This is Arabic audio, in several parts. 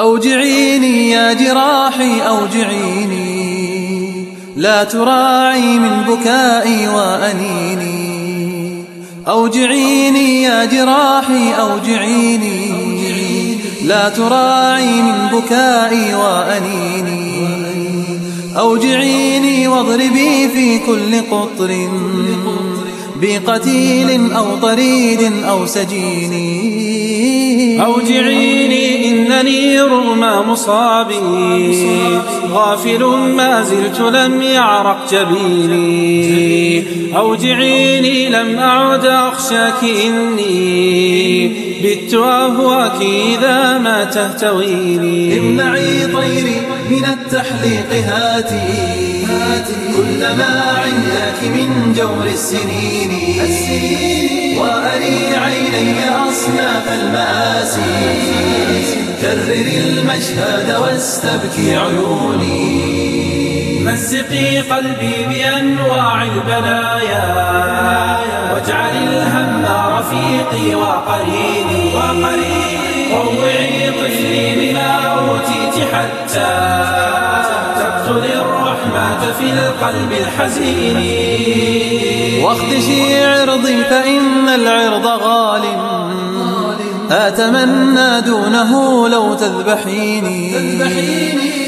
أوجعيني يا جراحي أوجعيني. لا تراعي من بكائي وأنيني. أوجعيني يا جراحي أوجعيني. لا تراعي من بكائي وأنيني. أوجعيني واضربي في كل قطر. بقتيل أو طريد أو سجين أوجعيني إنني رغم مصابي. غافل ما زلت لم يعرق جبيني. أوجعيني لم أعد أخشاك إني. بت أهواك إذا ما تهتويني. امنعي طيري من التحليق هاتي. كلما عندك من جور السنين. وأري عيني أصناف المآسي. كرر المشهد واستبكي عيوني. مزقي قلبي بأنواع البلايا واجعل الهم رفيقي وقريني. روعي طفلي بما أوتيت حتى تقتل الرحمة في القلب الحزين. واخدشي عرضي فإن العرض غال أتمنى دونه لو تذبحيني.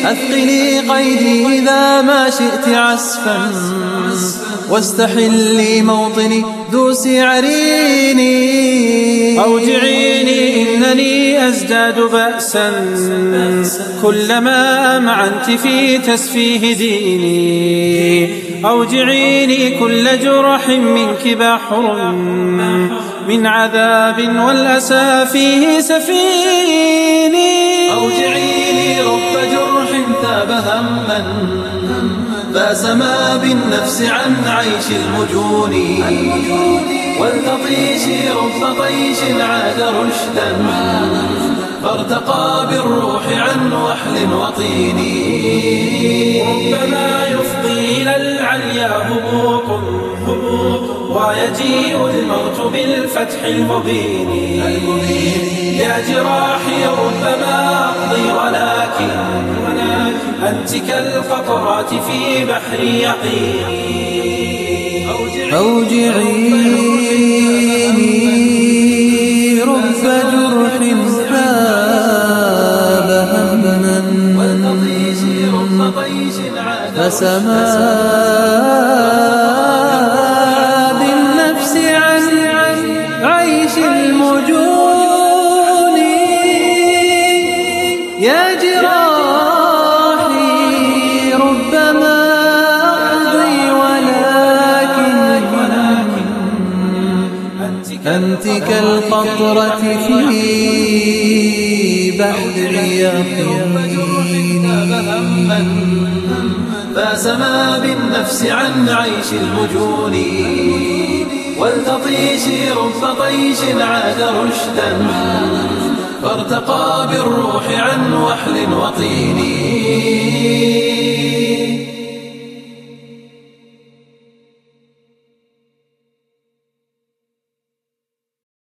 أثقلي قيدي إذا ما شئت عسفا. واستحلي موطني دوسي عريني أوجعيني إنني أزداد بأسا كلما أمعنت في تسفيه ديني أوجعيني كل جرح منك بحر من عذاب والأسى فيه سفيني. أوجعيني رب جرح ثاب هما فاسما بالنفس عن عيش المجون والتطيش رب طيش عاد رشدا فارتقى بالروح عن وحل وطين. ربما يفضي إلى العليا هبوط ويجيء الموت بالفتح المبين. يا جراحي ربما أقضي ولكن أنت كالقطرات في بحر يقيني أوجعيني فسما بالنفس عن عيش المجون. يا جراحي ربما أقضي ولكن أنت كالقطرة في بحر يقين. فاسما بالنفس عن عيش المجون. والتطيش رب طيش عاد رشدا. فارتقى بالروح عن وحل وطين.